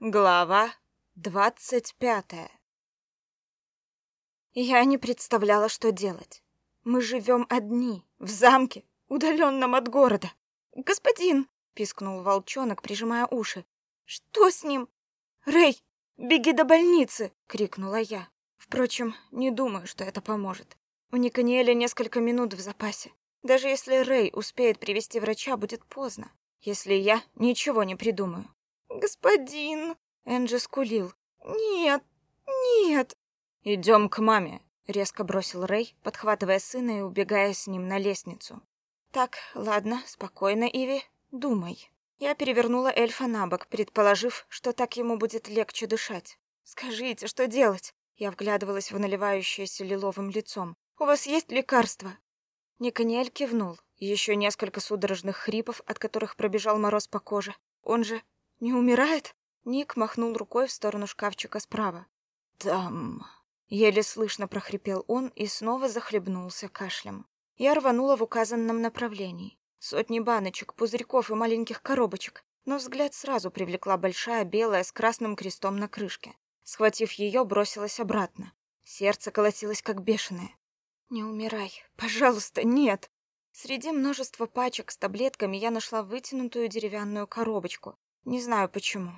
Глава двадцать пятая Я не представляла, что делать. Мы живем одни, в замке, удаленном от города. «Господин!» — пискнул волчонок, прижимая уши. «Что с ним?» «Рэй, беги до больницы!» — крикнула я. Впрочем, не думаю, что это поможет. У Никаниэля несколько минут в запасе. Даже если Рэй успеет привести врача, будет поздно. Если я ничего не придумаю. «Господин!» — Энджи скулил. «Нет, нет!» «Идем к маме!» — резко бросил Рэй, подхватывая сына и убегая с ним на лестницу. «Так, ладно, спокойно, Иви, думай». Я перевернула эльфа на бок, предположив, что так ему будет легче дышать. «Скажите, что делать?» Я вглядывалась в наливающееся лиловым лицом. «У вас есть лекарство?» Никаниэль кивнул. Еще несколько судорожных хрипов, от которых пробежал мороз по коже. Он же не умирает? Ник махнул рукой в сторону шкафчика справа. Там. Еле слышно прохрипел он и снова захлебнулся кашлем. Я рванула в указанном направлении. Сотни баночек, пузырьков и маленьких коробочек, но взгляд сразу привлекла большая белая с красным крестом на крышке. Схватив ее, бросилась обратно. Сердце колотилось как бешеное. «Не умирай, пожалуйста, нет!» Среди множества пачек с таблетками я нашла вытянутую деревянную коробочку. Не знаю почему.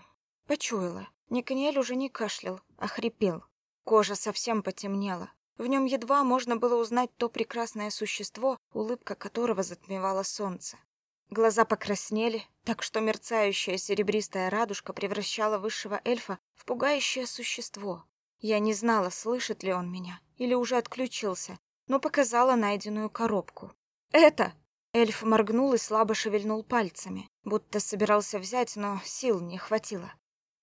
Почуяла. Никаниэль уже не кашлял, а хрипел. Кожа совсем потемнела. В нем едва можно было узнать то прекрасное существо, улыбка которого затмевала солнце. Глаза покраснели, так что мерцающая серебристая радужка превращала высшего эльфа в пугающее существо. Я не знала, слышит ли он меня или уже отключился, но показала найденную коробку. «Это!» Эльф моргнул и слабо шевельнул пальцами, будто собирался взять, но сил не хватило.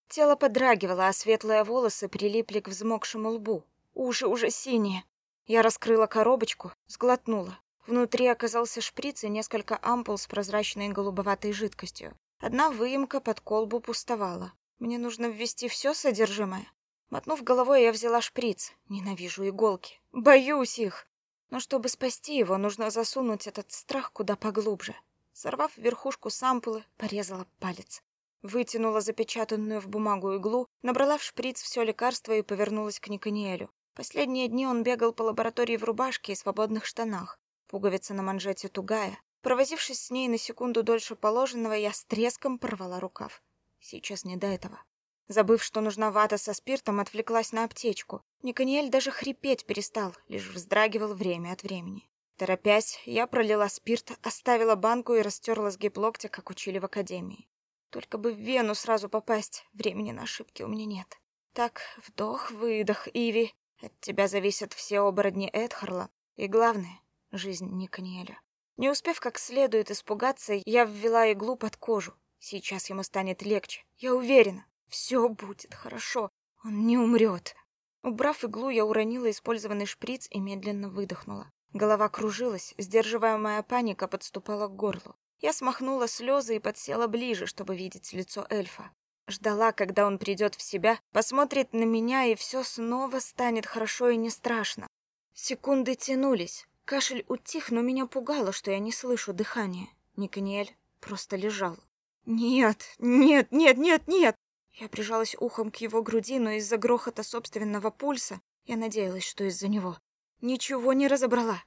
Тело подрагивало, а светлые волосы прилипли к взмокшему лбу. Уши уже синие. Я раскрыла коробочку, сглотнула. Внутри оказался шприц и несколько ампул с прозрачной голубоватой жидкостью. Одна выемка под колбу пустовала. Мне нужно ввести все содержимое. Мотнув головой, я взяла шприц. Ненавижу иголки. Боюсь их. Но чтобы спасти его, нужно засунуть этот страх куда поглубже. Сорвав верхушку сампулы, порезала палец. Вытянула запечатанную в бумагу иглу, набрала в шприц все лекарство и повернулась к Никаниэлю. Последние дни он бегал по лаборатории в рубашке и свободных штанах. Пуговица на манжете тугая. Провозившись с ней на секунду дольше положенного, я с треском порвала рукав. Сейчас не до этого. Забыв, что нужна вата со спиртом, отвлеклась на аптечку. Никаниэль даже хрипеть перестал, лишь вздрагивал время от времени. Торопясь, я пролила спирт, оставила банку и растерла сгиб локтя, как учили в академии. Только бы в вену сразу попасть, времени на ошибки у меня нет. Так, вдох-выдох, Иви. От тебя зависят все оборотни Эдхарла. И главное — жизнь Никаниэля. Не успев как следует испугаться, я ввела иглу под кожу. Сейчас ему станет легче, я уверена. Все будет хорошо, он не умрет. Убрав иглу, я уронила использованный шприц и медленно выдохнула. Голова кружилась, сдерживаемая паника подступала к горлу. Я смахнула слезы и подсела ближе, чтобы видеть лицо эльфа. Ждала, когда он придет в себя, посмотрит на меня, и все снова станет хорошо и не страшно. Секунды тянулись. Кашель утих, но меня пугало, что я не слышу дыхания. Никаниэль просто лежал. «Нет, нет, нет, нет, нет!» Я прижалась ухом к его груди, но из-за грохота собственного пульса я надеялась, что из-за него. Ничего не разобрала.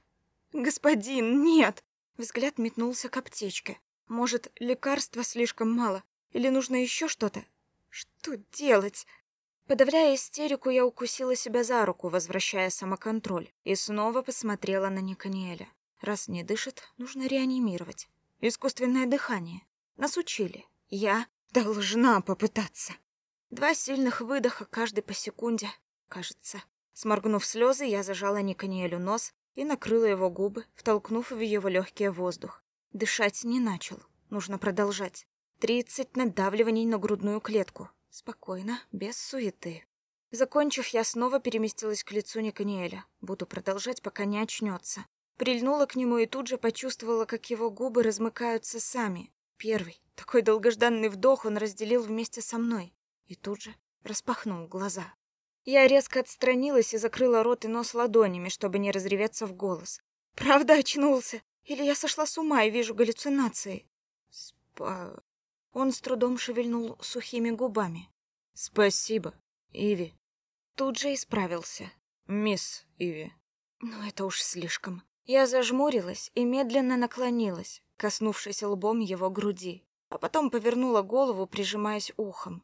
«Господин, нет!» Взгляд метнулся к аптечке. «Может, лекарства слишком мало? Или нужно еще что-то? Что делать?» Подавляя истерику, я укусила себя за руку, возвращая самоконтроль, и снова посмотрела на Никаниэля. Раз не дышит, нужно реанимировать. Искусственное дыхание. Нас учили. Я Должна попытаться. Два сильных выдоха, каждый по секунде, кажется. Сморгнув слезы, я зажала Никаниэлю нос и накрыла его губы, втолкнув в его легкий воздух. Дышать не начал. Нужно продолжать. Тридцать надавливаний на грудную клетку. Спокойно, без суеты. Закончив, я снова переместилась к лицу Никаниэля. Буду продолжать, пока не очнется. Прильнула к нему и тут же почувствовала, как его губы размыкаются сами. Первый, такой долгожданный вдох он разделил вместе со мной и тут же распахнул глаза. Я резко отстранилась и закрыла рот и нос ладонями, чтобы не разреветься в голос. Правда очнулся? Или я сошла с ума и вижу галлюцинации? Спа... Он с трудом шевельнул сухими губами. Спасибо, Иви. Тут же исправился. Мисс Иви. Но это уж слишком. Я зажмурилась и медленно наклонилась, коснувшись лбом его груди, а потом повернула голову, прижимаясь ухом.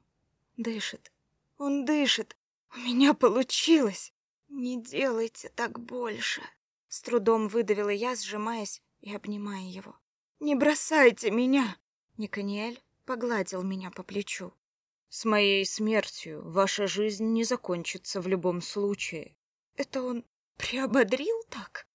Дышит. Он дышит. У меня получилось. Не делайте так больше. С трудом выдавила я, сжимаясь и обнимая его. Не бросайте меня. Никаниэль погладил меня по плечу. С моей смертью ваша жизнь не закончится в любом случае. Это он приободрил так?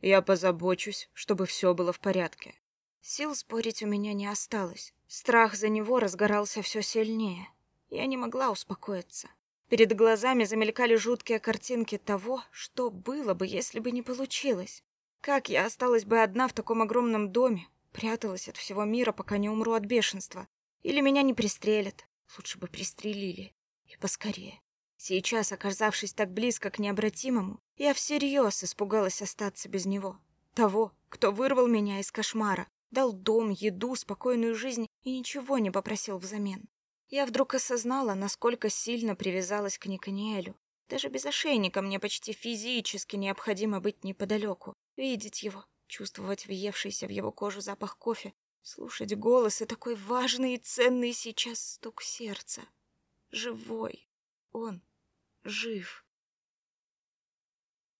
Я позабочусь, чтобы все было в порядке. Сил спорить у меня не осталось. Страх за него разгорался все сильнее. Я не могла успокоиться. Перед глазами замелькали жуткие картинки того, что было бы, если бы не получилось. Как я осталась бы одна в таком огромном доме, пряталась от всего мира, пока не умру от бешенства. Или меня не пристрелят, Лучше бы пристрелили. И поскорее. Сейчас, оказавшись так близко к необратимому, я всерьез испугалась остаться без него. Того, кто вырвал меня из кошмара, дал дом, еду, спокойную жизнь и ничего не попросил взамен. Я вдруг осознала, насколько сильно привязалась к Никаниэлю. Даже без ошейника мне почти физически необходимо быть неподалеку, видеть его, чувствовать въевшийся в его кожу запах кофе Слушать голос и такой важный и ценный сейчас стук сердца. Живой. Он жив.